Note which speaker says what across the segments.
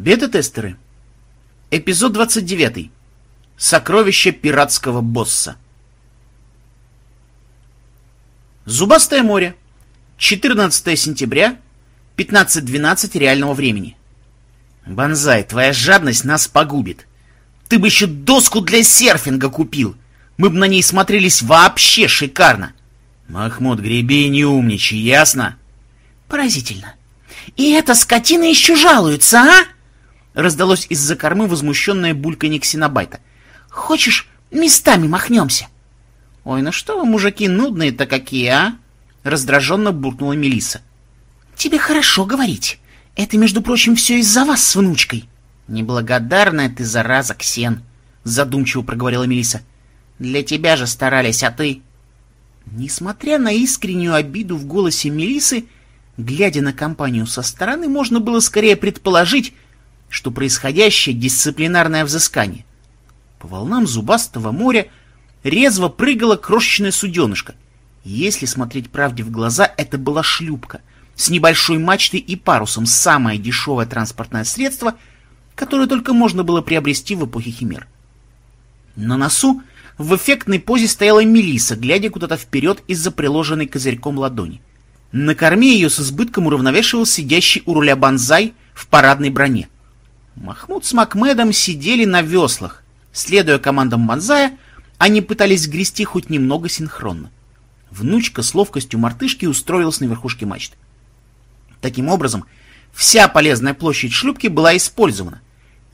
Speaker 1: Бета-тестеры. Эпизод 29. Сокровище пиратского босса. Зубастое море. 14 сентября, 15.12 реального времени. Бонзай, твоя жадность нас погубит. Ты бы еще доску для серфинга купил. Мы бы на ней смотрелись вообще шикарно. Махмуд, греби и не умничай, ясно?
Speaker 2: Поразительно. И эта скотина еще жалуется, а? Раздалось из-за кормы возмущенное бульканье ксенобайта. Хочешь, местами махнемся?
Speaker 1: Ой, ну что вы, мужики, нудные-то какие, а? Раздраженно буркнула Мелиса.
Speaker 2: Тебе хорошо говорить. Это, между прочим, все из-за вас с внучкой.
Speaker 1: Неблагодарная ты, зараза, Ксен, задумчиво проговорила Мелиса. Для тебя же старались, а ты... Несмотря на искреннюю обиду в голосе Мелисы, глядя на компанию со стороны, можно было скорее предположить, что происходящее дисциплинарное взыскание. По волнам зубастого моря резво прыгала крошечная суденышка. Если смотреть правде в глаза, это была шлюпка с небольшой мачтой и парусом, самое дешевое транспортное средство, которое только можно было приобрести в эпохе химер. На носу в эффектной позе стояла Мелиса, глядя куда-то вперед из-за приложенной козырьком ладони. На корме ее с избытком уравновешивал сидящий у руля банзай в парадной броне. Махмуд с Макмедом сидели на веслах. Следуя командам Манзая, они пытались грести хоть немного синхронно. Внучка с ловкостью мартышки устроилась на верхушке мачты. Таким образом, вся полезная площадь шлюпки была использована.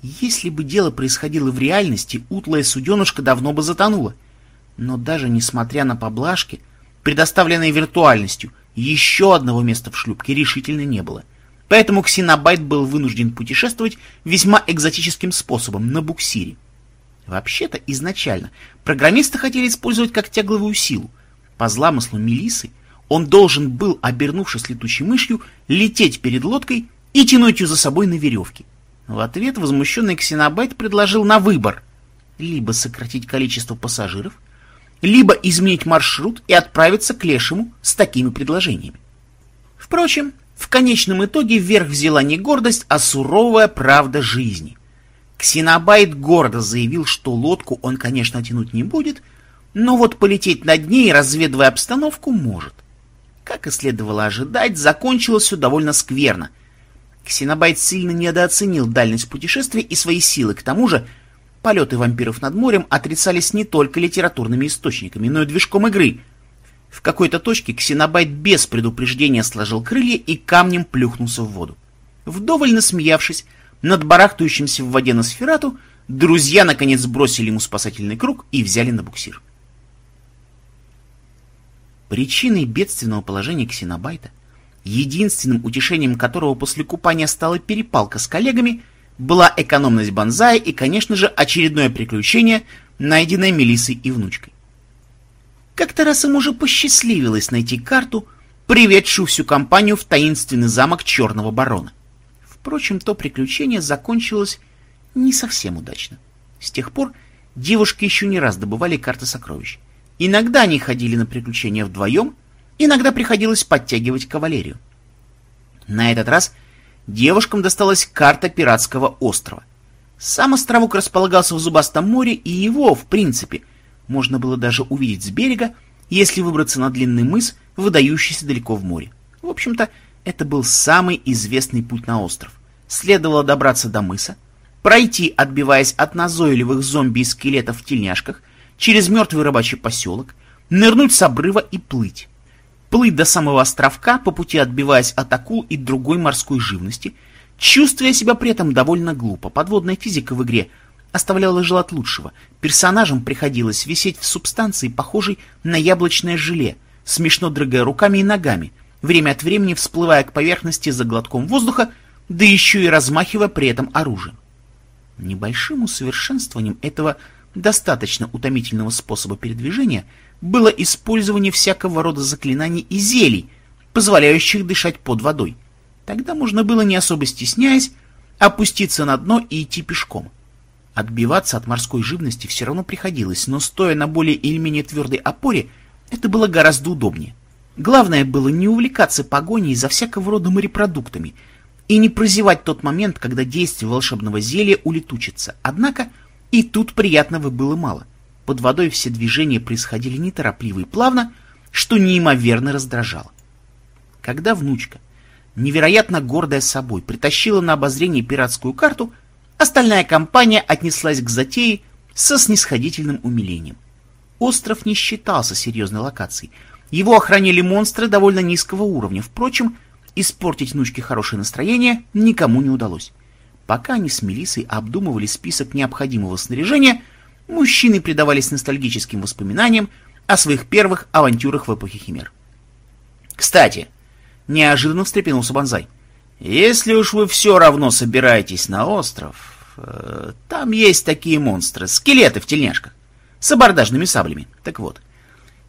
Speaker 1: Если бы дело происходило в реальности, утлая суденушка давно бы затонула. Но даже несмотря на поблажки, предоставленные виртуальностью, еще одного места в шлюпке решительно не было — Поэтому Ксенобайт был вынужден путешествовать весьма экзотическим способом, на буксире. Вообще-то, изначально, программисты хотели использовать как тягловую силу. По зламыслу Мелисы он должен был, обернувшись летучей мышью, лететь перед лодкой и тянуть ее за собой на веревке. В ответ возмущенный Ксенобайт предложил на выбор либо сократить количество пассажиров, либо изменить маршрут и отправиться к Лешему с такими предложениями. Впрочем, в конечном итоге вверх взяла не гордость, а суровая правда жизни. Ксенобайт гордо заявил, что лодку он, конечно, тянуть не будет, но вот полететь над ней, разведывая обстановку, может. Как и следовало ожидать, закончилось все довольно скверно. Ксенобайт сильно недооценил дальность путешествия и свои силы, к тому же полеты вампиров над морем отрицались не только литературными источниками, но и движком игры — в какой-то точке ксенобайт без предупреждения сложил крылья и камнем плюхнулся в воду. Вдоволь насмеявшись над барахтающимся в воде Носферату, друзья наконец бросили ему спасательный круг и взяли на буксир. Причиной бедственного положения ксенобайта, единственным утешением которого после купания стала перепалка с коллегами, была экономность Бонзая и, конечно же, очередное приключение, найденное Мелиссой и внучкой. Как-то раз ему уже посчастливилось найти карту, приведшую всю компанию в таинственный замок Черного Барона. Впрочем, то приключение закончилось не совсем удачно. С тех пор девушки еще не раз добывали карты сокровищ. Иногда они ходили на приключения вдвоем, иногда приходилось подтягивать кавалерию. На этот раз девушкам досталась карта пиратского острова. Сам островок располагался в Зубастом море, и его, в принципе, — можно было даже увидеть с берега, если выбраться на длинный мыс, выдающийся далеко в море. В общем-то, это был самый известный путь на остров. Следовало добраться до мыса, пройти, отбиваясь от назойливых зомби и скелетов в тельняшках, через мертвый рыбачий поселок, нырнуть с обрыва и плыть. Плыть до самого островка, по пути отбиваясь от акул и другой морской живности, чувствуя себя при этом довольно глупо. Подводная физика в игре оставляла желать лучшего. Персонажам приходилось висеть в субстанции, похожей на яблочное желе, смешно дрыгая руками и ногами, время от времени всплывая к поверхности за глотком воздуха, да еще и размахивая при этом оружием. Небольшим усовершенствованием этого достаточно утомительного способа передвижения было использование всякого рода заклинаний и зелий, позволяющих дышать под водой. Тогда можно было, не особо стесняясь, опуститься на дно и идти пешком. Отбиваться от морской живности все равно приходилось, но стоя на более или менее твердой опоре, это было гораздо удобнее. Главное было не увлекаться погоней за всякого рода морепродуктами, и не прозевать тот момент, когда действие волшебного зелья улетучится. Однако и тут приятного было мало. Под водой все движения происходили неторопливо и плавно, что неимоверно раздражало. Когда внучка, невероятно гордая собой, притащила на обозрение пиратскую карту, остальная компания отнеслась к затее со снисходительным умилением. Остров не считался серьезной локацией. Его охраняли монстры довольно низкого уровня. Впрочем, испортить внучке хорошее настроение никому не удалось. Пока они с Мелиссой обдумывали список необходимого снаряжения, мужчины предавались ностальгическим воспоминаниям о своих первых авантюрах в эпохе Химер. «Кстати», — неожиданно встрепенулся Бонзай, — «если уж вы все равно собираетесь на остров, э, там есть такие монстры, скелеты в тельняшках, с абордажными саблями. Так вот,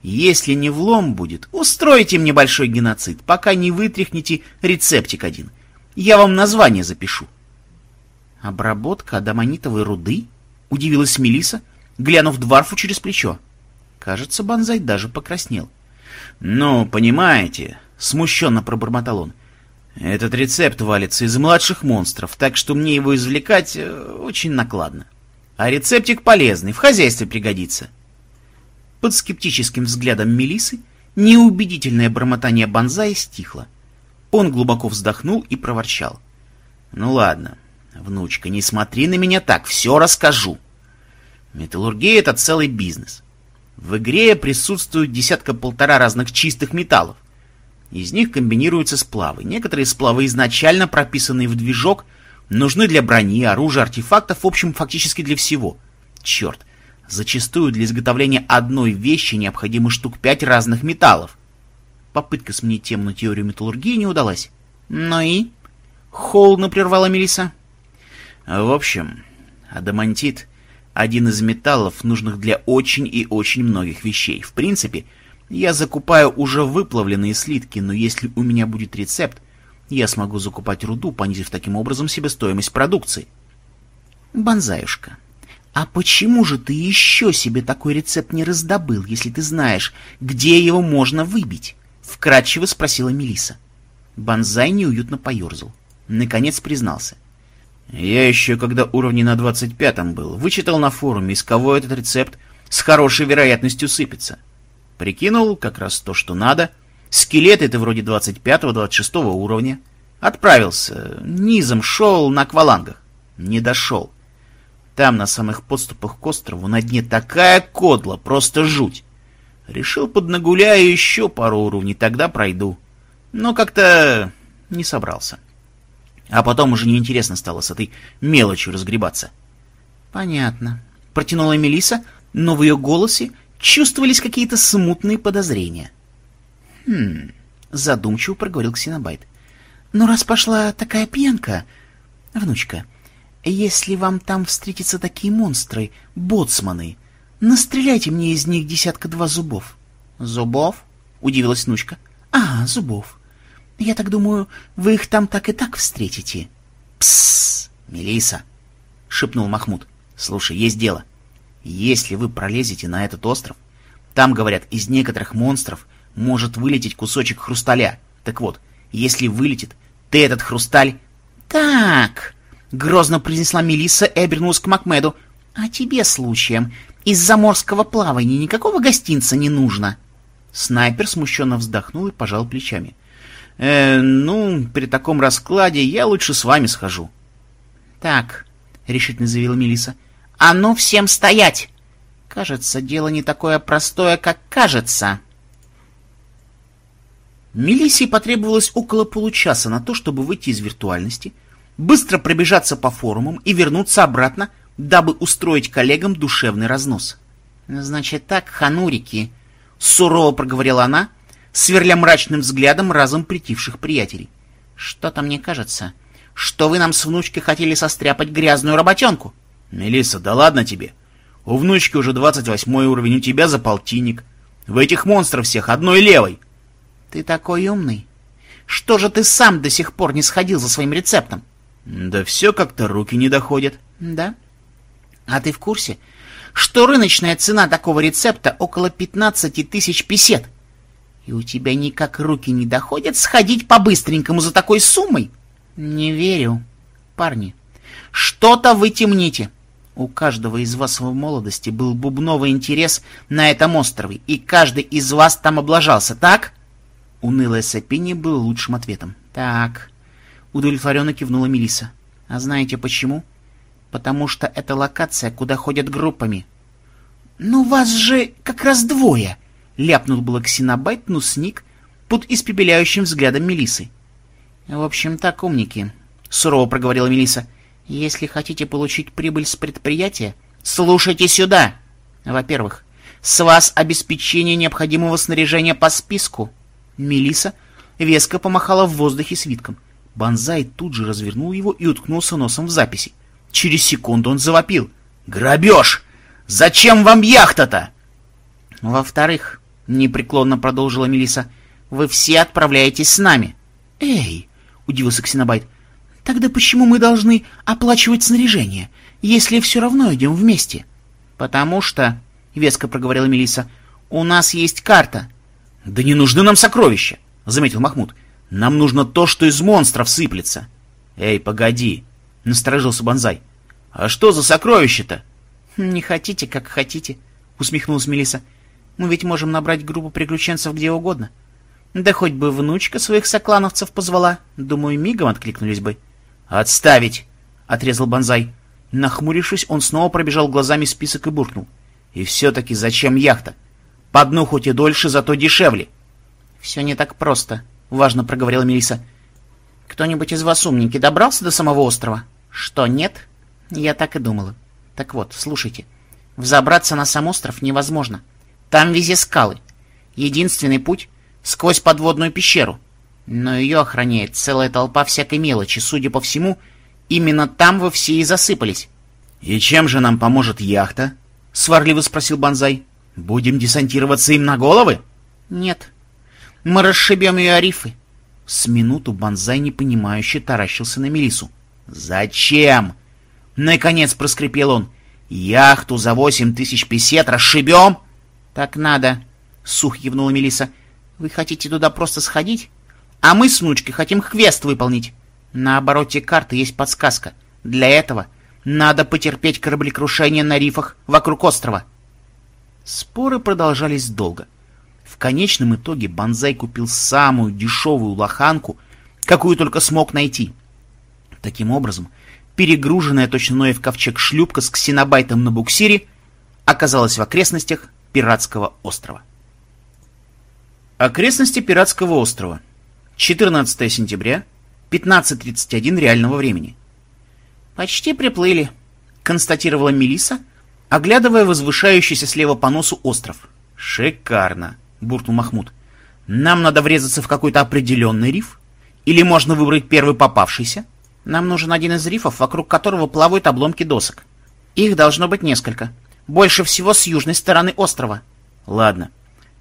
Speaker 1: если не влом будет, устройте мне большой геноцид, пока не вытряхните рецептик один. Я вам название запишу». «Обработка адамонитовой руды?» — удивилась Мелиса, глянув Дварфу через плечо. Кажется, Бонзай даже покраснел. «Ну, понимаете», — смущенно пробормотал он, — «этот рецепт валится из младших монстров, так что мне его извлекать э, очень накладно. А рецептик полезный, в хозяйстве пригодится». Под скептическим взглядом Мелисы неубедительное бормотание Бонзая стихло. Он глубоко вздохнул и проворчал. «Ну ладно, внучка, не смотри на меня так, все расскажу. Металлургия — это целый бизнес. В игре присутствует десятка-полтора разных чистых металлов. Из них комбинируются сплавы. Некоторые сплавы, изначально прописанные в движок, нужны для брони, оружия, артефактов, в общем, фактически для всего. Черт, зачастую для изготовления одной вещи необходимо штук пять разных металлов. Попытка сменить тему на теорию металлургии не удалась. Ну и? Холодно прервала Мелиса. В общем, адамантит один из металлов, нужных для очень и очень многих вещей. В принципе, я закупаю уже выплавленные слитки, но если у меня будет рецепт, я смогу закупать руду, понизив таким образом себестоимость продукции. Бонзаюшка, а почему же ты еще себе такой рецепт не раздобыл, если ты знаешь, где его можно выбить? Вкратчиво спросила Мелиса. Бонзай неуютно поерзал. Наконец признался. Я еще, когда уровни на 25-м был, вычитал на форуме, из кого этот рецепт с хорошей вероятностью сыпется. Прикинул как раз то, что надо. Скелет это вроде 25-26 уровня. Отправился, низом шел на аквалангах. Не дошел. Там, на самых подступах к острову, на дне такая кодла, просто жуть. Решил поднагуляю еще пару уровней, тогда пройду. Но как-то не собрался. А потом уже неинтересно стало с этой мелочью разгребаться. «Понятно», — протянула Мелиса, но в ее голосе чувствовались какие-то смутные подозрения. «Хм...» — задумчиво проговорил Ксенобайт. «Но раз пошла такая пьянка, внучка, если вам там встретятся такие монстры, боцманы, настреляйте мне из них десятка-два зубов». «Зубов?» — удивилась внучка. «А, зубов. Я так думаю, вы их там так и так встретите. Псс, Мелиса, шепнул Махмуд. Слушай, есть дело. Если вы пролезете на этот остров, там, говорят, из некоторых монстров может вылететь кусочек хрусталя. Так вот, если вылетит, ты этот хрусталь... Так, грозно произнесла Мелисса и обернулась к Макмеду. А тебе случаем из-за морского плавания никакого гостинца не нужно. Снайпер смущенно вздохнул и пожал плечами. — Э, ну, при таком раскладе я лучше с вами схожу. Так, решительно заявила Мелиса. А ну всем стоять! Кажется, дело не такое простое, как кажется. Мелиссе потребовалось около получаса на то, чтобы выйти из виртуальности, быстро пробежаться по форумам и вернуться обратно, дабы устроить коллегам душевный разнос. «Значит так, ханурики», — сурово проговорила она, сверля мрачным взглядом разом притивших приятелей. «Что-то мне кажется, что вы нам с внучкой хотели состряпать грязную работенку».
Speaker 2: Мелисса, да ладно тебе. У внучки уже двадцать восьмой уровень, у тебя за полтинник. В этих монстров всех одной левой».
Speaker 1: «Ты такой умный. Что же ты сам до сих пор не сходил за своим рецептом?»
Speaker 2: «Да все как-то руки не доходят».
Speaker 1: «Да? А ты в курсе, что рыночная цена такого рецепта около пятнадцати тысяч песет?» И у тебя никак руки не доходят сходить по-быстренькому за такой суммой? Не верю. Парни, что-то вы темните. У каждого из вас в молодости был бубновый интерес на этом острове, и каждый из вас там облажался, так? Унылое сопение было лучшим ответом. Так, удовлетворенно кивнула Мелиса. А знаете почему? Потому что это локация, куда ходят группами. Ну вас же как раз двое, ляпнул было Ксенобайт, но сник под испепеляющим взглядом Мелисы. В общем, так, умники, сурово проговорила Мелиса. Если хотите получить прибыль с предприятия, слушайте сюда. Во-первых, с вас обеспечение необходимого снаряжения по списку. Мелиса веско помахала в воздухе свитком. Бонзай тут же развернул его и уткнулся носом в записи. Через секунду он завопил. «Грабеж! Зачем вам яхта-то?» «Во-вторых», — непреклонно продолжила Мелиса, — «вы все отправляетесь с нами». «Эй!» — удивился Ксенобайт. Тогда почему мы должны оплачивать снаряжение, если все равно идем вместе? Потому что, — веско проговорила Мелиса, у нас есть карта. Да не нужны нам сокровища, — заметил Махмуд. Нам нужно то, что из монстров сыплется. Эй, погоди, — насторожился Бонзай. А что за сокровище-то? Не хотите, как хотите, — усмехнулась Мелиса. Мы ведь можем набрать группу приключенцев где угодно. Да хоть бы внучка своих соклановцев позвала, думаю, мигом откликнулись бы. «Отставить!» — отрезал Бонзай. Нахмурившись, он снова пробежал глазами список и буркнул. «И все-таки зачем яхта? По дну хоть и дольше, зато дешевле». «Все не так просто», — важно проговорила Мелиса. «Кто-нибудь из вас умненький добрался до самого острова?» «Что, нет?» «Я так и думала. Так вот, слушайте. Взобраться на сам остров невозможно. Там везде скалы. Единственный путь — сквозь подводную пещеру но ее охраняет целая толпа всякой мелочи. Судя по всему, именно там вы все и засыпались. — И чем же нам поможет яхта? — сварливо спросил Бонзай. — Будем десантироваться им на головы? — Нет. Мы расшибем ее о рифы. С минуту Бонзай непонимающе таращился на Мелису. «Зачем?» Наконец проскрипел он. «Яхту за восемь тысяч песет расшибем?» «Так надо», — сух кивнула Мелиса. «Вы хотите туда просто сходить?» А мы с внучкой хотим квест выполнить. На обороте карты есть подсказка. Для этого надо потерпеть кораблекрушение на рифах вокруг острова. Споры продолжались долго. В конечном итоге Банзай купил самую дешевую лоханку, какую только смог найти. Таким образом, перегруженная точно Ноев ковчег шлюпка с ксенобайтом на буксире оказалась в окрестностях пиратского острова. Окрестности пиратского острова. 14 сентября, 15.31 реального времени. «Почти приплыли», — констатировала Мелиса, оглядывая возвышающийся слева по носу остров. «Шикарно», — буркнул Махмуд. «Нам надо врезаться в какой-то определенный риф? Или можно выбрать первый попавшийся? Нам нужен один из рифов, вокруг которого плавают обломки досок. Их должно быть несколько. Больше всего с южной стороны острова». «Ладно,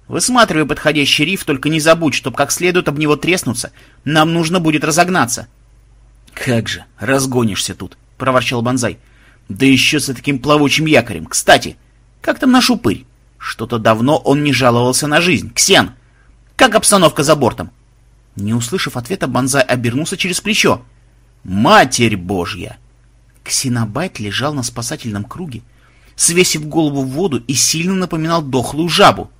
Speaker 1: Высматривай подходящий риф, только не забудь, чтоб как следует об него треснуться. Нам нужно будет разогнаться. — Как же, разгонишься тут, — проворчал Бонзай. — Да еще с таким плавучим якорем. Кстати, как там наш упырь? Что-то давно он не жаловался на жизнь. Ксен, как обстановка за бортом? Не услышав ответа, Бонзай обернулся через плечо. «Матерь Божья!» Ксенобайт лежал на спасательном круге, свесив голову в воду и сильно напоминал дохлую жабу.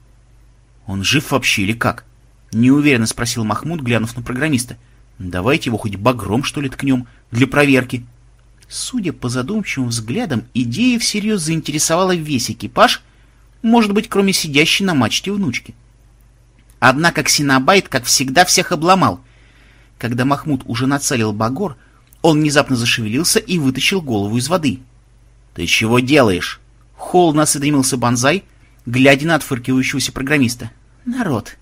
Speaker 1: «Он жив вообще или как?» — неуверенно спросил Махмуд, глянув на программиста. «Давайте его хоть багром, что ли, ткнем, для проверки». Судя по задумчивым взглядам, идея всерьез заинтересовала весь экипаж, может быть, кроме сидящей на мачте внучки. Однако Ксенобайт, как всегда, всех обломал. Когда Махмуд уже нацелил багор, он внезапно зашевелился и вытащил голову из воды. «Ты чего делаешь?» Холодно осведомился Бонзай, глядя на отфыркивающегося программиста. «Народ,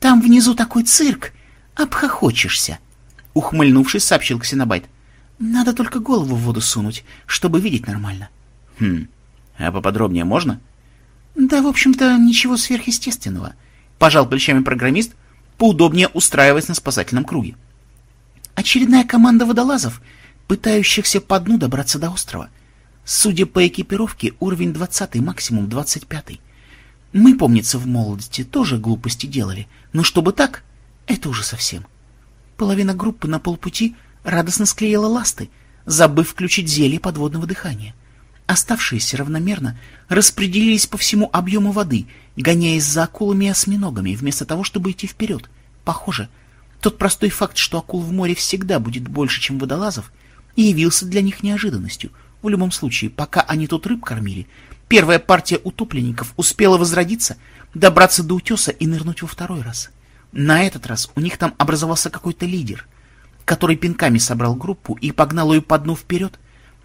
Speaker 1: там внизу такой цирк, обхохочешься!» Ухмыльнувшись, сообщил Ксенобайт. «Надо только голову в воду сунуть, чтобы видеть нормально». «Хм, а поподробнее можно?» «Да, в общем-то, ничего сверхъестественного», — пожал плечами программист, поудобнее устраиваясь на спасательном круге. «Очередная команда водолазов, пытающихся по дну добраться до острова. Судя по экипировке, уровень двадцатый, максимум двадцать пятый. Мы, помнится, в молодости тоже глупости делали, но чтобы так, это уже совсем. Половина группы на полпути
Speaker 2: радостно склеила ласты, забыв включить зелье подводного дыхания. Оставшиеся равномерно распределились по всему объему воды, гоняясь за акулами и осьминогами, вместо того, чтобы идти вперед. Похоже, тот простой факт, что акул в море всегда будет больше, чем водолазов, явился для них неожиданностью. В любом случае, пока они тут рыб кормили, первая партия утопленников успела возродиться, добраться до утеса и нырнуть во второй раз. На этот раз у них там образовался какой-то лидер, который пинками собрал группу и погнал ее по дну вперед,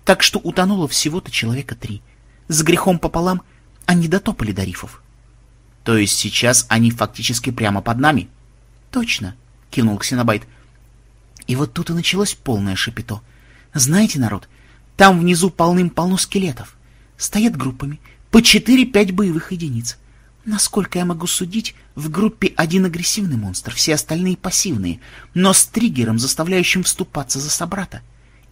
Speaker 2: так что утонуло всего-то человека три. С грехом пополам они дотопали до рифов.
Speaker 1: То есть сейчас они фактически прямо под нами?
Speaker 2: Точно, кивнул Ксенобайт. И вот тут и началось полное шапито. Знаете, народ, там внизу полным-полно скелетов. Стоят группами, по 4-5 боевых единиц. Насколько я могу судить, в группе один агрессивный монстр, все остальные пассивные, но с триггером, заставляющим вступаться за собрата.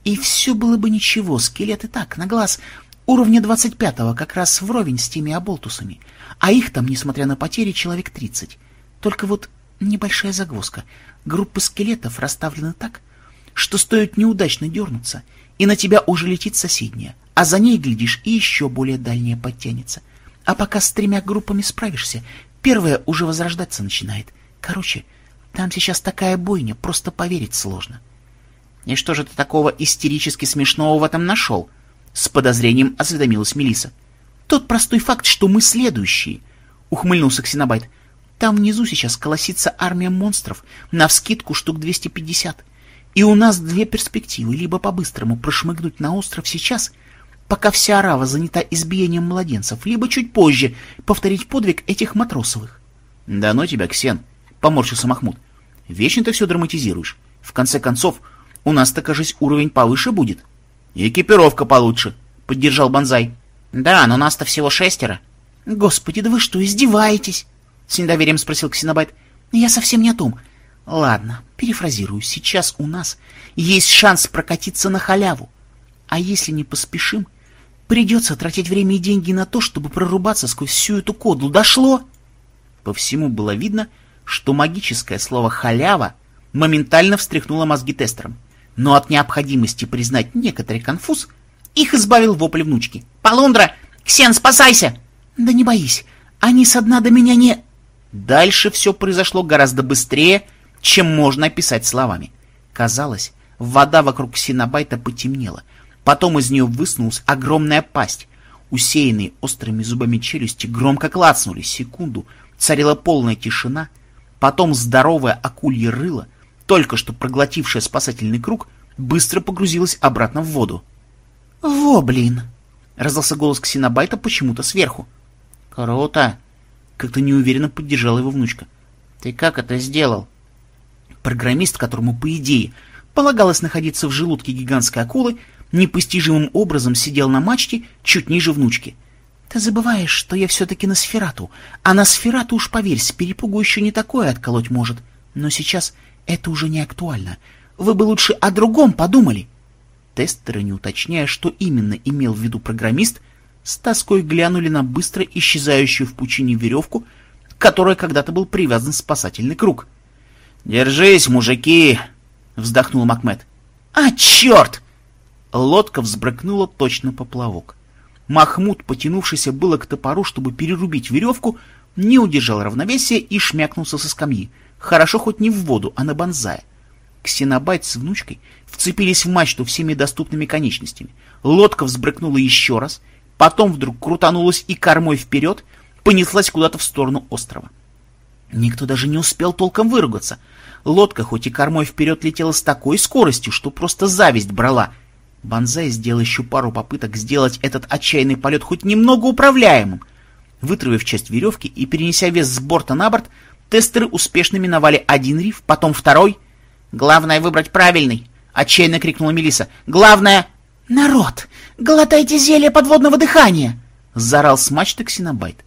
Speaker 2: И все было бы ничего, скелеты так, на глаз, уровня 25-го, как раз вровень с теми оболтусами. А их там, несмотря на потери, человек 30. Только вот небольшая загвоздка. Группы скелетов расставлены так, что стоит неудачно дернуться, и на тебя уже летит соседняя, а за ней, глядишь, и еще более дальняя подтянется. А пока с тремя группами справишься, первая уже возрождаться начинает. Короче, там сейчас такая бойня, просто поверить сложно.
Speaker 1: И что же ты такого истерически смешного в этом нашел? С подозрением осведомилась Мелиса.
Speaker 2: Тот простой факт, что мы следующие, ухмыльнулся Ксенобайт. Там внизу сейчас колосится армия монстров, навскидку штук 250. И у нас две перспективы, либо по-быстрому прошмыгнуть на остров сейчас, пока вся арава занята избиением младенцев, либо чуть позже повторить подвиг этих матросовых.
Speaker 1: — Да ну тебя, Ксен, — поморщился Махмуд. — Вечно ты все драматизируешь. В конце концов, у нас-то, кажись, уровень повыше будет. — Экипировка получше, — поддержал Бонзай.
Speaker 2: — Да, но нас-то всего шестеро. — Господи, да вы что, издеваетесь? — с недоверием спросил Ксенобайт. — Я совсем не о том. Ладно, перефразирую. Сейчас у нас есть шанс прокатиться на халяву. А если не поспешим, Придется тратить время и деньги на то, чтобы прорубаться сквозь всю эту кодлу. Дошло?
Speaker 1: По всему было видно, что магическое слово «халява» моментально встряхнуло мозги тестерам. Но от необходимости признать некоторый конфуз их избавил вопль внучки. «Полундра! Ксен, спасайся!»
Speaker 2: «Да не боись, они со дна до меня не...»
Speaker 1: Дальше все произошло гораздо быстрее, чем можно описать словами. Казалось, вода вокруг Синабайта потемнела, Потом из нее высунулась огромная пасть. Усеянные острыми зубами челюсти громко клацнули. Секунду царила полная тишина. Потом здоровое акулье рыло, только что проглотившее спасательный круг, быстро погрузилось обратно в воду.
Speaker 2: «Во, блин!» — раздался голос Ксенобайта почему-то сверху.
Speaker 1: «Круто!» — как-то неуверенно поддержала его внучка. «Ты как это сделал?»
Speaker 2: Программист, которому, по идее, полагалось находиться в желудке гигантской акулы, непостижимым образом сидел на мачте чуть ниже внучки. Ты забываешь, что я все-таки на сферату, а на сферату уж, поверь, с перепугу еще не такое отколоть может. Но сейчас это уже не актуально. Вы бы лучше о другом подумали.
Speaker 1: Тестеры, не уточняя, что именно имел в виду программист, с тоской глянули на быстро исчезающую в пучине веревку, которой когда-то был привязан спасательный круг. «Держись, мужики!» — вздохнул Макмед.
Speaker 2: «А, черт!»
Speaker 1: Лодка взбрыкнула точно поплавок. Махмуд, потянувшийся было к топору, чтобы перерубить веревку, не удержал равновесия и шмякнулся со скамьи. Хорошо хоть не в воду, а на бонзая. Ксенобайт с внучкой вцепились в мачту всеми доступными конечностями. Лодка взбрыкнула еще раз, потом вдруг крутанулась и кормой вперед понеслась куда-то в сторону острова. Никто даже не успел толком выругаться. Лодка хоть и кормой вперед летела с такой скоростью, что просто зависть брала, Бонзай сделал еще пару попыток сделать этот отчаянный полет хоть немного управляемым. Вытравив часть веревки и перенеся вес с борта на борт, тестеры успешно миновали один риф, потом второй. «Главное выбрать правильный!» — отчаянно крикнула Мелиса. «Главное...»
Speaker 2: «Народ, глотайте зелье подводного дыхания!»
Speaker 1: — заорал с мачты Ксенобайт.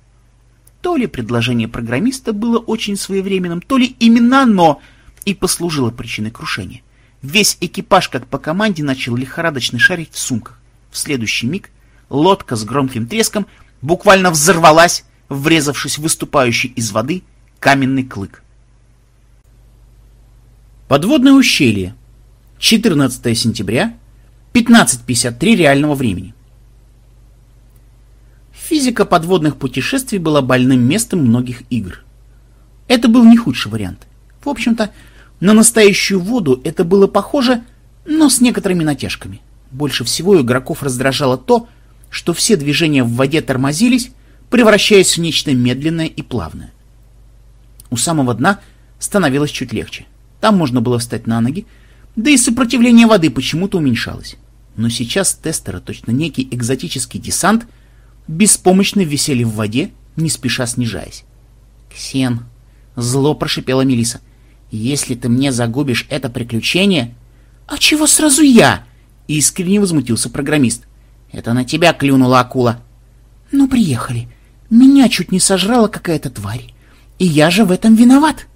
Speaker 1: То ли предложение программиста было очень своевременным, то ли именно оно и послужило причиной крушения. Весь экипаж, как по команде, начал лихорадочно шарить в сумках. В следующий миг лодка с громким треском буквально взорвалась, врезавшись в выступающий из воды каменный клык. Подводное ущелье.
Speaker 2: 14 сентября, 15.53 реального времени. Физика подводных путешествий была больным местом многих игр. Это был не худший вариант. В общем-то, на настоящую воду это было похоже, но с некоторыми натяжками. Больше всего игроков раздражало то, что все движения в воде тормозились, превращаясь в нечто медленное и плавное. У самого дна становилось чуть легче. Там можно было встать на ноги, да и сопротивление воды почему-то уменьшалось. Но сейчас тестеры, точно некий экзотический десант, беспомощно висели в воде, не спеша снижаясь. «Ксен!» — зло прошипела Мелиса. «Если ты мне загубишь это приключение...» «А чего сразу я?» — искренне возмутился программист. «Это на тебя клюнула акула». «Ну, приехали. Меня чуть не сожрала какая-то тварь. И я же в этом виноват».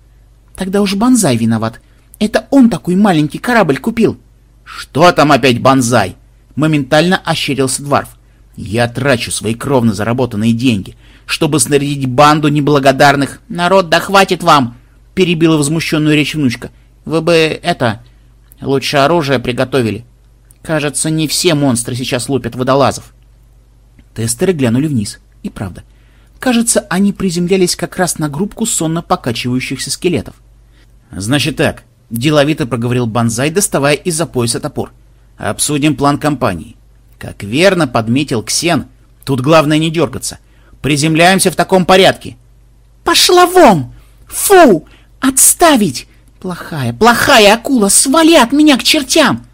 Speaker 2: «Тогда уж Бонзай виноват. Это он такой маленький корабль купил».
Speaker 1: «Что там опять Бонзай?» — моментально ощерился Дварф. «Я трачу свои кровно заработанные деньги, чтобы снарядить банду неблагодарных. Народ, да хватит вам!» — перебила возмущенную речь внучка. «Вы бы это... лучше оружие приготовили. Кажется, не все монстры сейчас лупят водолазов».
Speaker 2: Тестеры глянули вниз. И правда. Кажется, они приземлялись как раз на группку сонно покачивающихся скелетов.
Speaker 1: «Значит так», — деловито проговорил Бонзай, доставая из-за пояса топор. «Обсудим план компании. Как верно подметил Ксен, тут главное не дергаться. Приземляемся в таком порядке».
Speaker 2: «Пошла вон! Фу! Отставить! Плохая, плохая акула, свали от меня к чертям!»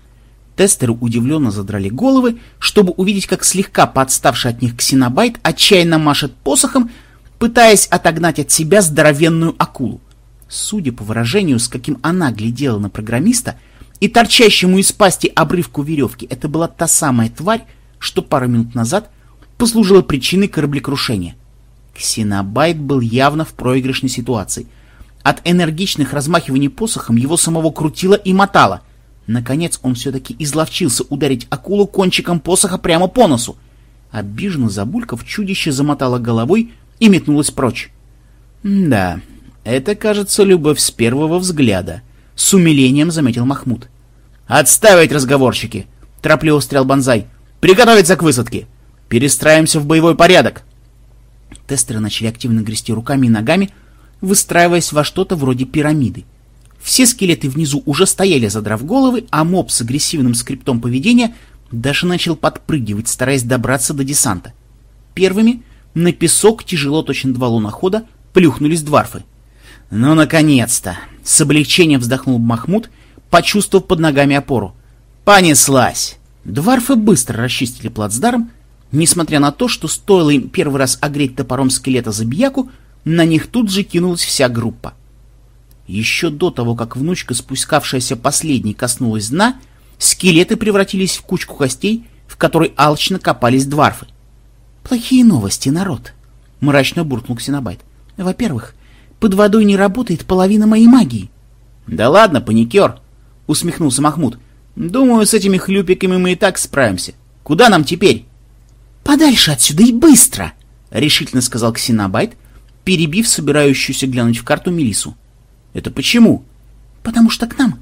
Speaker 2: Тестеры удивленно задрали головы, чтобы увидеть, как слегка подставший от них ксенобайт отчаянно машет посохом, пытаясь отогнать от себя здоровенную акулу. Судя по выражению, с каким она глядела на программиста, и торчащему из пасти обрывку веревки, это была та самая тварь, что пару минут назад послужила причиной кораблекрушения. Ксенобайт был явно в проигрышной ситуации. От энергичных размахиваний посохом его самого крутило и мотало. Наконец он все-таки изловчился ударить акулу кончиком посоха прямо по носу. Обиженно забульков чудище замотало головой и метнулось прочь.
Speaker 1: да, это, кажется, любовь с первого взгляда, — с умилением заметил Махмуд. «Отставить разговорчики!» — торопливо встрял Бонзай. «Приготовиться к высадке! Перестраиваемся в боевой порядок!»
Speaker 2: Тестеры начали активно грести руками и ногами, выстраиваясь во что-то вроде пирамиды. Все скелеты внизу уже стояли, задрав головы, а моб с агрессивным скриптом поведения даже начал подпрыгивать, стараясь добраться до десанта. Первыми на песок, тяжело точно два лунохода, плюхнулись дварфы.
Speaker 1: «Ну, наконец-то!» — с облегчением вздохнул Махмуд, почувствовав под ногами опору. «Понеслась!»
Speaker 2: Дварфы быстро расчистили плацдарм, несмотря на то, что стоило им первый раз огреть топором скелета забияку, на них тут же кинулась вся группа. Еще до того, как внучка, спускавшаяся последней, коснулась дна, скелеты превратились в кучку костей, в которой алчно копались дварфы. «Плохие новости, народ!» — мрачно буркнул Ксенобайт. «Во-первых, под водой не работает половина моей магии.
Speaker 1: — Да ладно, паникер, — усмехнулся Махмуд. — Думаю, с этими хлюпиками мы и так справимся. Куда нам теперь?
Speaker 2: — Подальше отсюда и быстро, — решительно сказал Ксенобайт, перебив собирающуюся глянуть в карту Мелису.
Speaker 1: — Это почему?
Speaker 2: — Потому что к нам,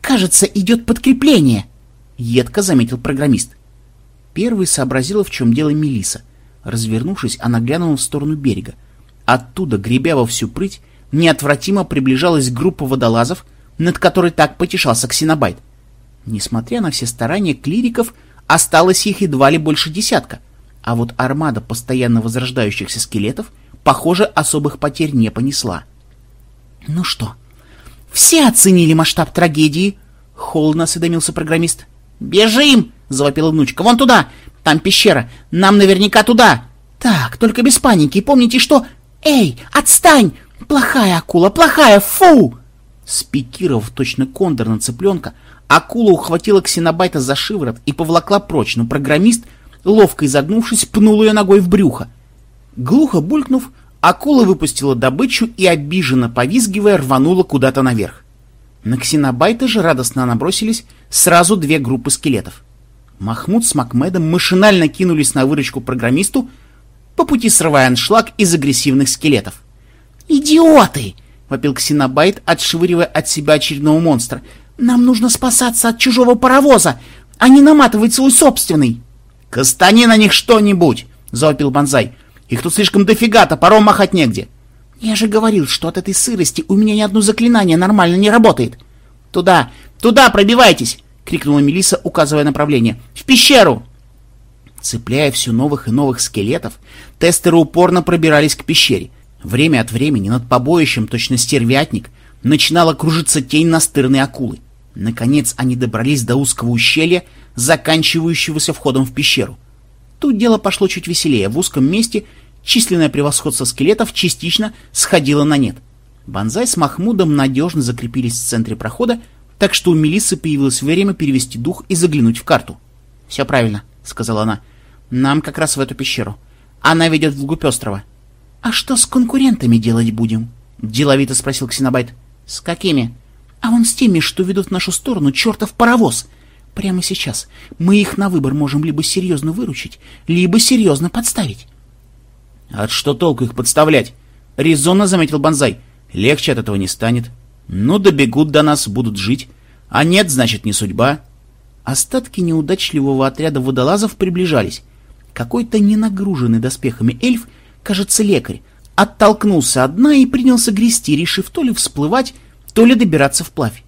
Speaker 2: кажется, идет подкрепление, — едко заметил программист. Первый сообразила, в чем дело Мелиса. Развернувшись, она глянула в сторону берега. Оттуда, гребя во всю прыть, неотвратимо приближалась группа водолазов, над которой так потешался Ксенобайт. Несмотря на все старания клириков, осталось их едва ли больше десятка, а вот армада постоянно возрождающихся скелетов, похоже, особых потерь не понесла. «Ну что, все оценили масштаб трагедии?» — холодно осведомился программист. «Бежим!» — завопила внучка. «Вон туда! Там пещера! Нам наверняка туда!» «Так, только без паники. Помните, что «Эй, отстань! Плохая акула, плохая, фу!» Спикировав точно кондор на цыпленка, акула ухватила ксенобайта за шиворот и повлакла прочь, но программист, ловко изогнувшись, пнул ее ногой в брюхо. Глухо булькнув, акула выпустила добычу и, обиженно повизгивая, рванула куда-то наверх. На ксенобайта же радостно набросились сразу две группы скелетов. Махмуд с Макмедом машинально кинулись на выручку программисту, по пути срывая аншлаг из агрессивных скелетов. «Идиоты!» — вопил Ксенобайт, отшвыривая от себя очередного монстра. Нам нужно спасаться от чужого паровоза, а не наматывать свой собственный.
Speaker 1: Кастани на них что-нибудь, завопил Бонзай. Их тут слишком дофига, топором махать негде.
Speaker 2: Я же говорил, что от этой сырости у меня ни одно заклинание нормально не работает.
Speaker 1: Туда, туда пробивайтесь, крикнула Мелиса, указывая направление. В пещеру! Цепляя все новых и новых скелетов, тестеры упорно пробирались к пещере. Время от времени над побоищем, точно стервятник, начинала кружиться тень настырной акулы. Наконец они добрались до узкого ущелья, заканчивающегося входом в пещеру. Тут дело пошло чуть веселее. В узком месте численное превосходство скелетов частично сходило на нет. Бонзай с Махмудом надежно закрепились в центре прохода, так что у Мелиссы появилось время перевести дух и заглянуть в карту. «Все правильно», — сказала она. «Нам как раз в эту пещеру. Она ведет вглубь острова».
Speaker 2: «А что с конкурентами делать будем?»
Speaker 1: — деловито спросил Ксенобайт. «С какими?»
Speaker 2: «А вон с теми, что ведут в нашу сторону чертов паровоз. Прямо сейчас мы их на выбор можем либо серьезно выручить, либо серьезно подставить».
Speaker 1: «А что толку их подставлять?» — резонно заметил Бонзай. «Легче от этого не станет. Ну, добегут до нас, будут жить. А нет, значит, не судьба». Остатки неудачливого отряда водолазов приближались. Какой-то ненагруженный доспехами эльф, кажется, лекарь, оттолкнулся от дна и принялся грести, решив то ли всплывать, то ли добираться вплавь.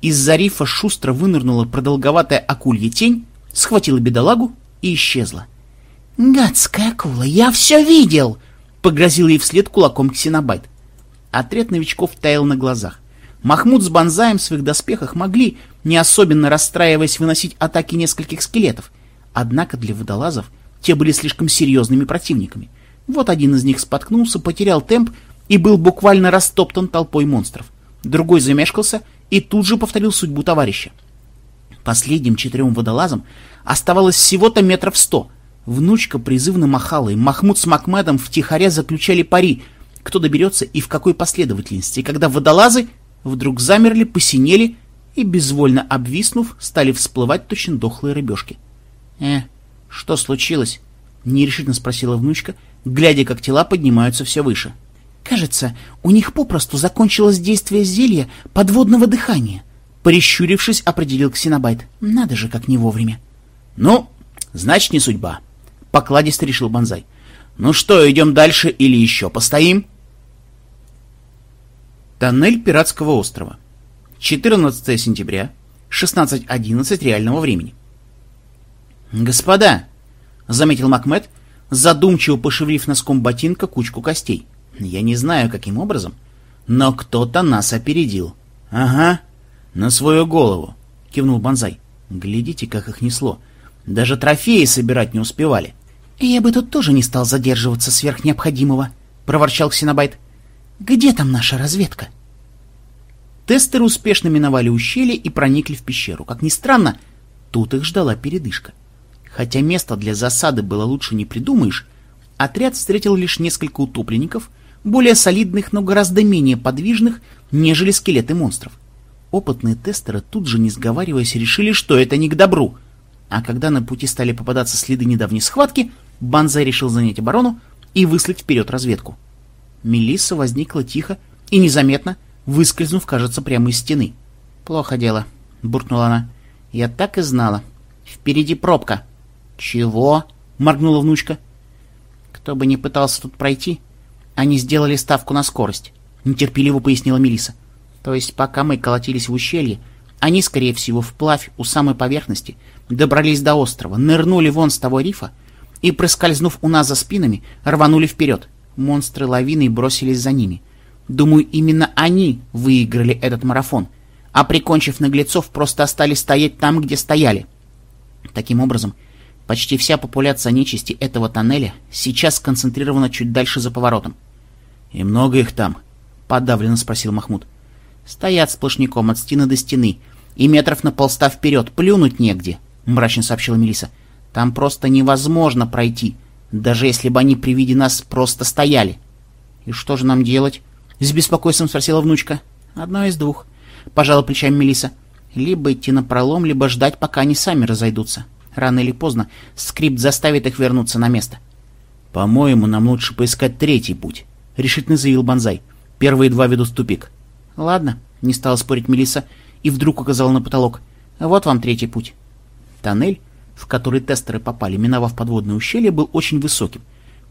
Speaker 1: Из-за рифа шустро вынырнула продолговатая акулья тень, схватила бедолагу и исчезла.
Speaker 2: «Гадская акула, я все видел!»
Speaker 1: — погрозил ей вслед кулаком ксенобайт. Отряд новичков таял на глазах. Махмуд с Бонзаем в своих доспехах могли, не особенно расстраиваясь, выносить атаки нескольких скелетов. Однако для водолазов те были слишком серьезными противниками. Вот один из них споткнулся, потерял темп и был буквально растоптан толпой монстров. Другой замешкался и тут же повторил судьбу товарища. Последним четырем водолазам оставалось всего-то метров сто. Внучка призывно махала, и Махмуд с Макмедом втихаря заключали пари, кто доберется и в какой последовательности, когда водолазы вдруг замерли, посинели и, безвольно обвиснув, стали всплывать точно дохлые рыбешки. — Э, что случилось? — нерешительно спросила внучка, глядя, как тела поднимаются все выше.
Speaker 2: — Кажется, у них попросту закончилось действие зелья подводного дыхания. Прищурившись, определил Ксенобайт. Надо же, как не вовремя.
Speaker 1: Ну, значит, не судьба. Покладисто решил Бонзай. Ну что, идем дальше или еще постоим? Тоннель Пиратского острова. 14 сентября, 16.11 реального времени. «Господа!» — заметил Макмед, задумчиво пошевелив носком ботинка кучку костей. Я не знаю, каким образом, но кто-то нас опередил. — Ага, на свою голову, — кивнул Бонзай. — Глядите, как их несло. Даже трофеи собирать не успевали.
Speaker 2: — Я бы тут тоже не стал задерживаться сверх необходимого, — проворчал Ксенобайт. — Где там наша разведка?
Speaker 1: Тестеры успешно миновали ущелье и проникли в пещеру. Как ни странно, тут их ждала передышка. Хотя место для засады было лучше не придумаешь, отряд встретил лишь несколько утопленников — более солидных, но гораздо менее подвижных, нежели скелеты монстров. Опытные тестеры тут же, не сговариваясь, решили, что это не к добру. А когда на пути стали попадаться следы недавней схватки, Банзай решил занять оборону и выслать вперед разведку. Мелисса возникла тихо и незаметно, выскользнув, кажется, прямо из стены. «Плохо дело», — буркнула она. «Я так и знала. Впереди пробка». «Чего?» — моргнула внучка. «Кто бы не пытался тут пройти, они сделали ставку на скорость, нетерпеливо пояснила Мелиса. То есть, пока мы колотились в ущелье, они, скорее всего, вплавь у самой поверхности добрались до острова, нырнули вон с того рифа и, проскользнув у нас за спинами, рванули вперед. Монстры лавиной бросились за ними. Думаю, именно они выиграли этот марафон, а прикончив наглецов, просто остались стоять там, где стояли. Таким образом, почти вся популяция нечисти этого тоннеля сейчас сконцентрирована чуть дальше за поворотом. — И много их там? — подавленно спросил Махмуд. — Стоят сплошняком от стены до стены, и метров на полста вперед, плюнуть негде, — мрачно сообщила Мелиса. Там просто невозможно пройти, даже если бы они при виде нас просто стояли. — И что же нам делать? — с беспокойством спросила внучка. — Одно из двух, — пожала плечами Мелиса. Либо идти на пролом, либо ждать, пока они сами разойдутся. Рано или поздно скрипт заставит их вернуться на место. — По-моему, нам лучше поискать третий путь, решительно заявил Бонзай. Первые два ведут в тупик. Ладно, не стала спорить Мелиса
Speaker 2: и вдруг указал на потолок. «Вот вам третий путь». Тоннель, в который тестеры попали, миновав подводное ущелье, был очень высоким.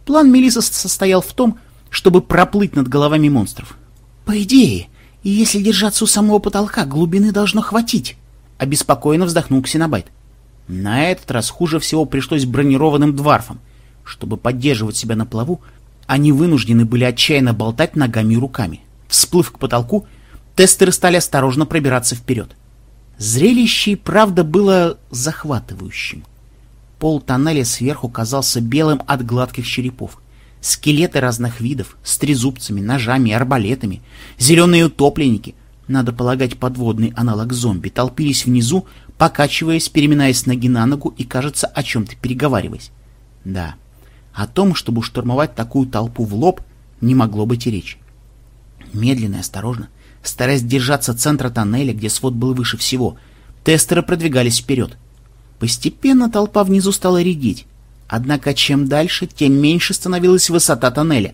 Speaker 2: План Мелиса состоял в том, чтобы проплыть над головами монстров. «По идее, если держаться у самого потолка, глубины должно хватить», — обеспокоенно вздохнул Ксенобайт. На этот раз хуже всего пришлось бронированным дварфам. Чтобы поддерживать себя на плаву, они вынуждены были отчаянно болтать ногами и руками. Всплыв к потолку, тестеры стали осторожно пробираться вперед. Зрелище правда было захватывающим. Пол тоннеля сверху казался белым от гладких черепов. Скелеты разных видов, с трезубцами, ножами арбалетами, зеленые утопленники, надо полагать подводный аналог зомби, толпились внизу, покачиваясь, переминаясь ноги на ногу и, кажется, о чем-то переговариваясь. Да, о том, чтобы штурмовать такую толпу в лоб, не могло быть и речи. Медленно и осторожно, стараясь держаться центра тоннеля, где свод был выше всего, тестеры продвигались вперед. Постепенно толпа внизу стала редеть, однако чем дальше, тем меньше становилась высота тоннеля.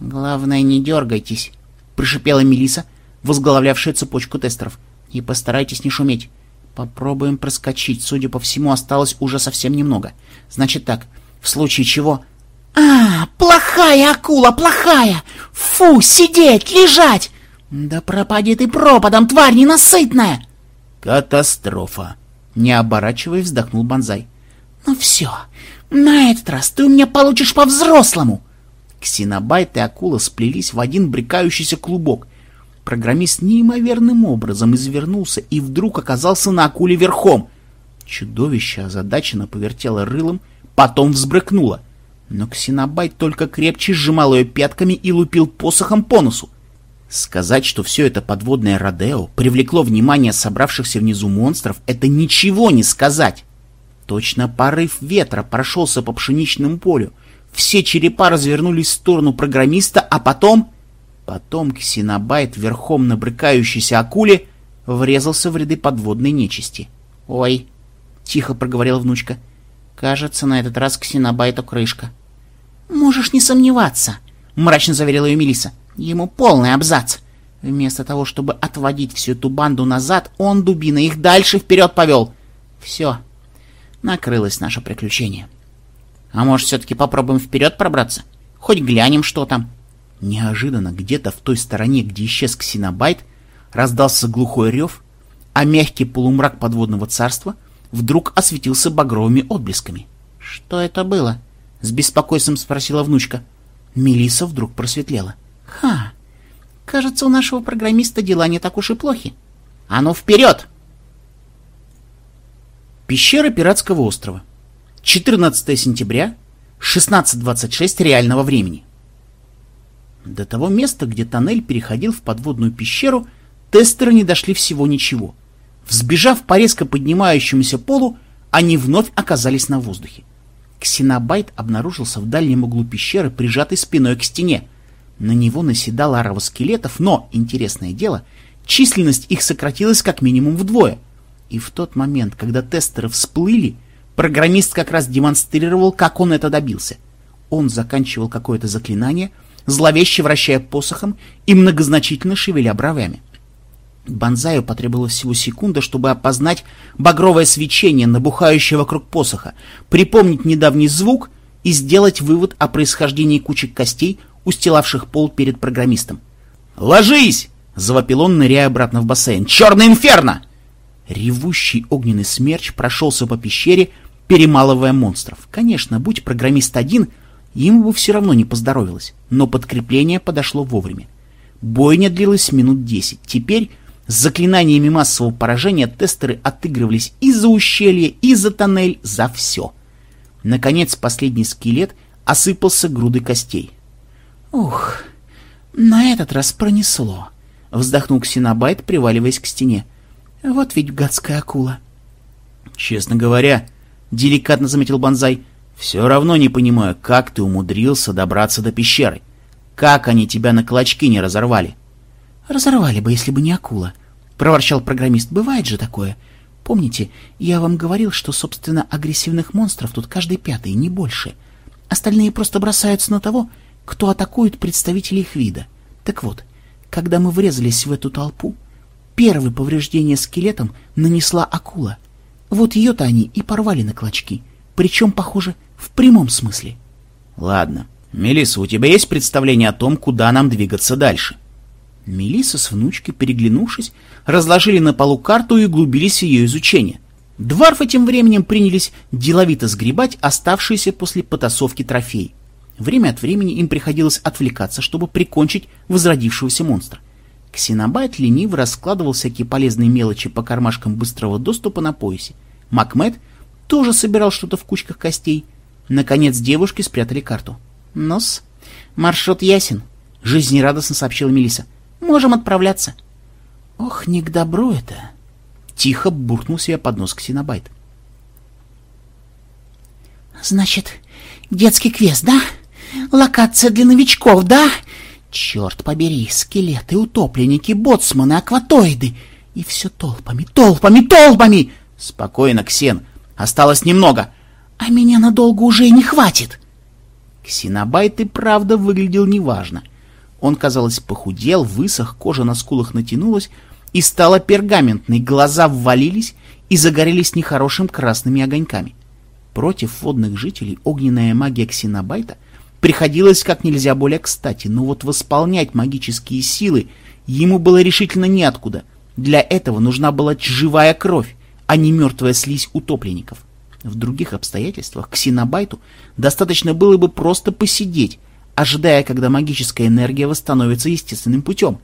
Speaker 2: «Главное, не дергайтесь», — прошипела Мелиса, возглавлявшая цепочку тестеров, — «и постарайтесь не шуметь. Попробуем проскочить. Судя по всему, осталось уже совсем немного. Значит так, в случае чего... «А, плохая акула, плохая! Фу, сидеть, лежать! Да пропади ты пропадом, тварь ненасытная!»
Speaker 1: «Катастрофа!» Не оборачиваясь, вздохнул Бонзай.
Speaker 2: «Ну все, на этот раз ты у меня получишь по-взрослому!»
Speaker 1: Ксенобайт и акула сплелись в один брекающийся клубок. Программист неимоверным образом извернулся и вдруг оказался на акуле верхом. Чудовище озадаченно повертело рылом потом взбрыкнула. Но Ксенобайт только крепче сжимал ее пятками и лупил посохом по носу. Сказать, что все это подводное Родео привлекло внимание собравшихся внизу монстров, это ничего не сказать. Точно порыв ветра прошелся по пшеничному полю. Все черепа развернулись в сторону программиста, а потом... Потом Ксенобайт верхом на брыкающейся акуле врезался в ряды подводной нечисти. «Ой!» — тихо проговорила внучка — Кажется, на этот раз ксенобайту крышка.
Speaker 2: «Можешь не сомневаться», — мрачно заверила ее Мелиса. «Ему полный абзац. Вместо того, чтобы отводить всю эту банду назад, он, дубина, их дальше вперед повел. Все, накрылось наше приключение. А может, все-таки попробуем вперед пробраться? Хоть глянем, что там».
Speaker 1: Неожиданно где-то в той стороне, где исчез ксенобайт, раздался глухой рев, а мягкий полумрак подводного царства — вдруг осветился багровыми отблесками.
Speaker 2: «Что это было?» — с беспокойством спросила внучка. Мелиса вдруг просветлела. «Ха! Кажется, у нашего программиста дела не так уж и плохи. А ну вперед!»
Speaker 1: Пещера Пиратского острова. 14 сентября, 16.26 реального времени. До того места, где тоннель переходил в подводную пещеру, тестеры не дошли всего ничего — Взбежав по резко поднимающемуся полу, они вновь оказались на воздухе. Ксенобайт обнаружился в дальнем углу пещеры, прижатый спиной к стене. На него наседала арова скелетов, но, интересное дело, численность их сократилась как минимум вдвое. И в тот момент, когда тестеры всплыли, программист как раз демонстрировал, как он это добился. Он заканчивал какое-то заклинание, зловеще вращая посохом и многозначительно шевеля бровями. Бонзаю потребовалось всего секунда, чтобы опознать багровое свечение, набухающее вокруг посоха, припомнить недавний звук и сделать вывод о происхождении кучек костей, устилавших пол перед программистом. «Ложись!» — завопил он, ныряя обратно в бассейн. «Черный инферно!» Ревущий огненный смерч прошелся по пещере, перемалывая монстров. Конечно, будь программист один, ему бы все равно не поздоровилось, но подкрепление подошло вовремя. Бойня длилась минут десять. Теперь с заклинаниями массового поражения тестеры отыгрывались и за ущелье, и за тоннель, за все. Наконец последний скелет осыпался грудой костей.
Speaker 2: «Ух, на этот раз пронесло», — вздохнул Ксенобайт, приваливаясь к стене. «Вот ведь гадская акула».
Speaker 1: «Честно говоря», — деликатно заметил Бонзай, — «все равно не понимаю, как ты умудрился добраться до пещеры. Как они тебя на клочки не разорвали?»
Speaker 2: «Разорвали бы, если бы не акула», — проворчал программист. «Бывает же такое. Помните, я вам говорил, что, собственно, агрессивных монстров тут каждый пятый, не больше. Остальные просто бросаются на того, кто атакует представителей их вида. Так вот, когда мы врезались в эту толпу, Первое повреждение скелетом нанесла акула. Вот ее-то они и порвали на клочки, причем, похоже, в прямом смысле.
Speaker 1: Ладно. Мелисса, у тебя есть представление о том, куда нам двигаться дальше?
Speaker 2: Мелисса с внучкой, переглянувшись, разложили на полу карту и углубились в ее изучение. Дварфы тем временем принялись деловито сгребать оставшиеся после потасовки трофеи. Время от времени им приходилось отвлекаться, чтобы прикончить возродившегося монстра. Ксенобайт лениво раскладывал всякие полезные мелочи по кармашкам быстрого доступа на поясе. Макмед тоже собирал что-то в кучках костей. Наконец девушки спрятали карту. «Нос, маршрут ясен», — жизнерадостно сообщила Мелиса. «Можем отправляться». «Ох, не к добру это!» — тихо буркнул себе под нос Ксенобайт. «Значит, детский квест, да? Локация для новичков, да? Черт побери, скелеты, утопленники, боцманы, акватоиды. И все толпами, толпами, толпами.
Speaker 1: Спокойно, Ксен, осталось немного.
Speaker 2: А меня надолго уже не хватит.
Speaker 1: Ксенобайт и правда выглядел неважно. Он, казалось, похудел, высох, кожа на скулах натянулась и стала пергаментной, глаза ввалились и загорелись нехорошим красными огоньками. Против водных жителей огненная магия Ксенобайта — приходилось как нельзя более кстати, но вот восполнять магические силы ему было решительно неоткуда. Для этого нужна была живая кровь, а не мертвая слизь утопленников. В других обстоятельствах Ксенобайту достаточно было бы просто посидеть, ожидая, когда магическая энергия восстановится естественным путем.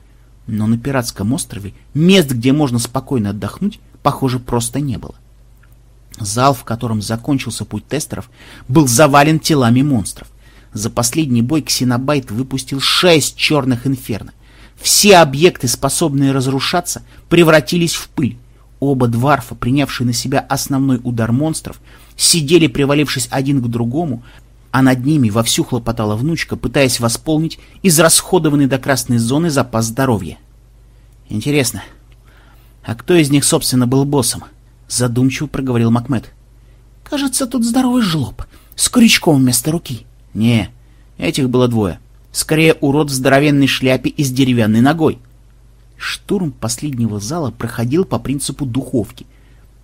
Speaker 1: Но на пиратском острове мест, где можно спокойно отдохнуть, похоже, просто не было. Зал, в котором закончился путь тестеров, был завален телами монстров. За последний бой Ксенобайт выпустил шесть черных инферно. Все объекты, способные разрушаться, превратились в пыль. Оба дварфа, принявшие на себя основной удар монстров, сидели, привалившись один к другому, а над ними вовсю хлопотала внучка, пытаясь восполнить израсходованный до красной зоны запас здоровья. «Интересно, а кто из них, собственно, был боссом?» — задумчиво проговорил Макмед. «Кажется, тут здоровый жлоб, с крючком вместо руки», не, этих было двое. Скорее, урод в здоровенной шляпе и с деревянной ногой. Штурм последнего зала проходил по принципу духовки.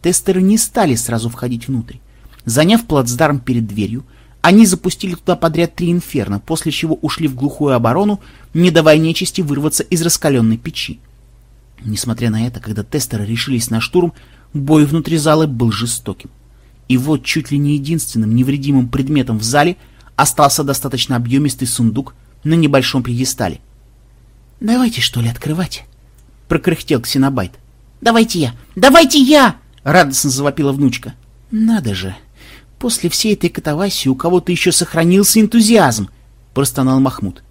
Speaker 1: Тестеры не стали сразу входить внутрь. Заняв плацдарм перед дверью, они запустили туда подряд три инферно, после чего ушли в глухую оборону, не давая нечисти вырваться из раскаленной печи. Несмотря на это, когда тестеры решились на штурм, бой внутри зала был жестоким. И вот чуть ли не единственным невредимым предметом в зале — остался достаточно объемистый сундук на небольшом пьедестале. «Давайте, что ли, открывать?» — прокряхтел Ксенобайт. «Давайте я! Давайте я!» — радостно завопила внучка. «Надо же! После всей этой катавасии у кого-то еще сохранился энтузиазм!» — простонал Махмуд.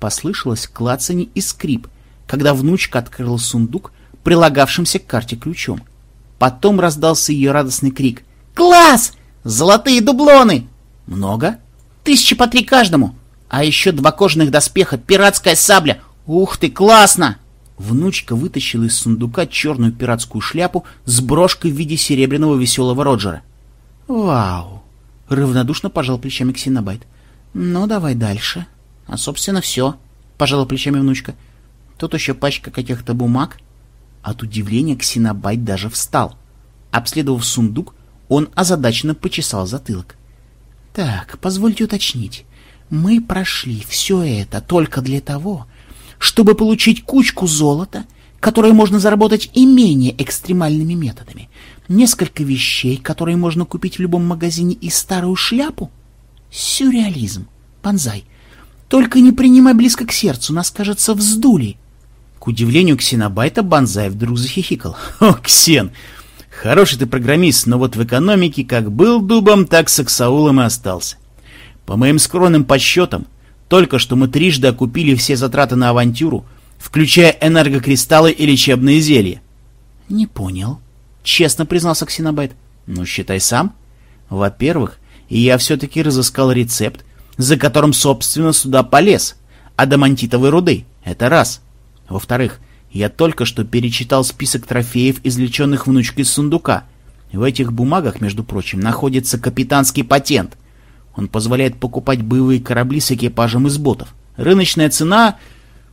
Speaker 1: Послышалось клацанье и скрип, когда внучка открыла сундук, прилагавшимся к карте ключом. Потом раздался ее радостный крик. «Класс! Золотые дублоны!» «Много?» Тысячи по три каждому. А еще два кожаных доспеха, пиратская сабля. Ух ты, классно!» Внучка вытащила из сундука черную пиратскую шляпу с брошкой в виде серебряного веселого Роджера. «Вау!» — равнодушно пожал плечами Ксенобайт. «Ну, давай дальше». «А, собственно, все», — пожала плечами внучка. «Тут еще пачка каких-то бумаг». От удивления Ксенобайт даже встал. Обследовав сундук, он озадаченно почесал затылок. Так, позвольте уточнить. Мы прошли все это только для того, чтобы получить кучку золота, которое можно заработать и менее экстремальными методами, несколько вещей, которые можно купить в любом магазине, и старую шляпу? Сюрреализм. Панзай. Только не принимай близко к сердцу, нас, кажется, вздули. К удивлению Ксенобайта, Банзай вдруг захихикал. «О, Ксен, Хороший ты программист, но вот в экономике как был дубом, так с Аксаулом и остался. По моим скромным подсчетам, только что мы трижды окупили все затраты на авантюру, включая энергокристаллы и лечебные зелья.
Speaker 2: — Не понял. — честно признался Ксенобайт.
Speaker 1: — Ну, считай сам. Во-первых, я все-таки разыскал рецепт, за которым, собственно, сюда полез, адамантитовой руды. Это раз. Во-вторых, я только что перечитал список трофеев, извлеченных внучкой из сундука. В этих бумагах, между прочим, находится капитанский патент. Он позволяет покупать боевые корабли с экипажем из ботов. Рыночная цена,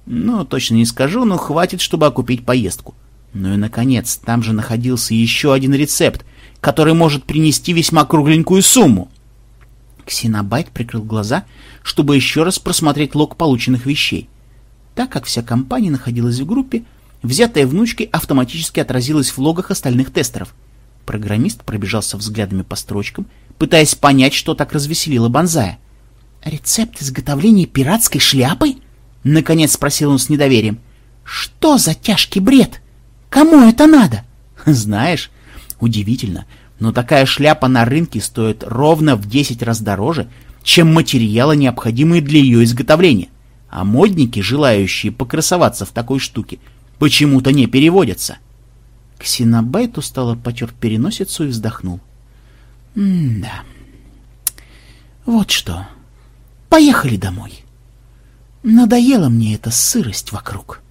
Speaker 1: ну, точно не скажу, но хватит, чтобы окупить поездку.
Speaker 2: Ну и, наконец, там же находился еще один рецепт, который может принести весьма кругленькую сумму. Ксенобайт прикрыл глаза, чтобы еще раз просмотреть лог полученных вещей. Так как вся компания находилась в группе, взятая внучкой автоматически отразилась в логах остальных тестеров. Программист пробежался взглядами по строчкам, пытаясь понять, что так развеселило Бонзая. «Рецепт изготовления пиратской шляпы?» — наконец спросил он с недоверием. «Что за тяжкий бред? Кому это надо?» «Знаешь, удивительно, но такая шляпа на рынке стоит ровно в 10 раз дороже, чем материалы, необходимые для ее изготовления. А модники, желающие покрасоваться в такой штуке, почему-то не переводятся». Ксенобайт устало потер переносицу и вздохнул. «М-да. Вот что. Поехали домой. Надоела мне эта сырость вокруг».